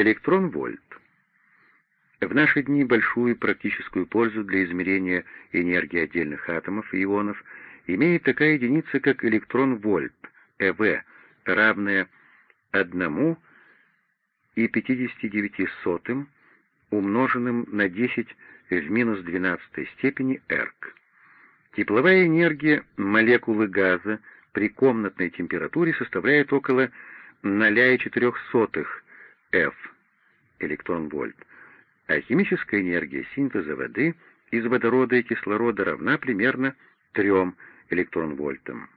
Электрон-вольт. В наши дни большую практическую пользу для измерения энергии отдельных атомов и ионов имеет такая единица, как электрон-вольт, ЭВ, равная 1,59 умноженным на 10 в минус 12 степени эрк. Тепловая энергия молекулы газа при комнатной температуре составляет около 0,04 F электрон-вольт, а химическая энергия синтеза воды из водорода и кислорода равна примерно 3 электрон-вольтам.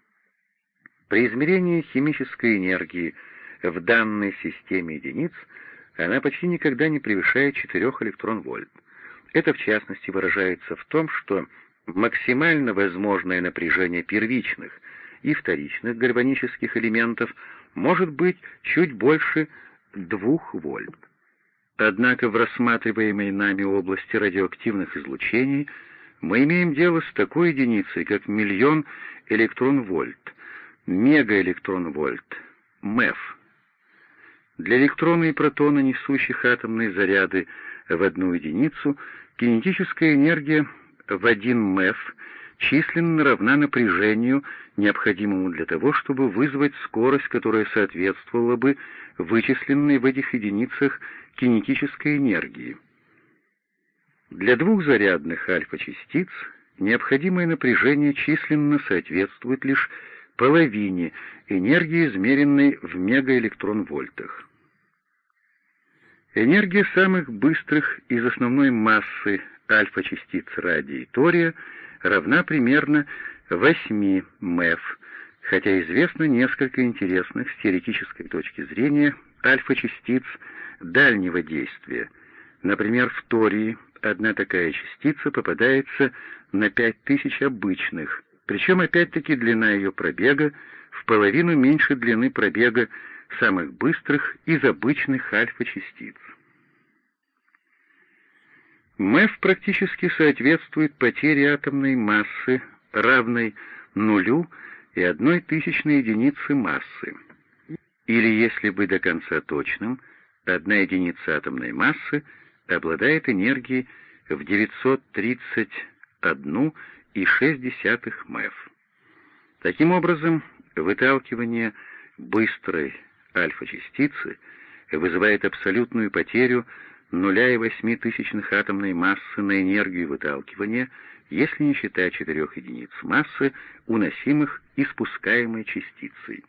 При измерении химической энергии в данной системе единиц она почти никогда не превышает 4 электрон-вольт. Это в частности выражается в том, что максимально возможное напряжение первичных и вторичных гальванических элементов может быть чуть больше 2 вольт. Однако в рассматриваемой нами области радиоактивных излучений мы имеем дело с такой единицей, как миллион электрон-вольт, мегаэлектрон-вольт, МЭФ. Для электрона и протона, несущих атомные заряды в одну единицу, кинетическая энергия в 1 МЭФ численно равна напряжению, необходимому для того, чтобы вызвать скорость, которая соответствовала бы вычисленной в этих единицах кинетической энергии. Для двух зарядных альфа-частиц необходимое напряжение численно соответствует лишь половине энергии, измеренной в мегаэлектрон-вольтах. Энергия самых быстрых из основной массы альфа-частиц радия и тория равна примерно 8 МЭФ, хотя известно несколько интересных с теоретической точки зрения альфа-частиц дальнего действия. Например, в тории одна такая частица попадается на 5000 обычных, причем опять-таки длина ее пробега в половину меньше длины пробега самых быстрых из обычных альфа-частиц. МЭФ практически соответствует потере атомной массы, равной нулю и одной тысячной единицы массы. Или, если быть до конца точным, одна единица атомной массы обладает энергией в 931,6 МЭФ. Таким образом, выталкивание быстрой альфа-частицы вызывает абсолютную потерю 0,08 атомной массы на энергию выталкивания, если не считать четырех единиц массы, уносимых испускаемой частицей.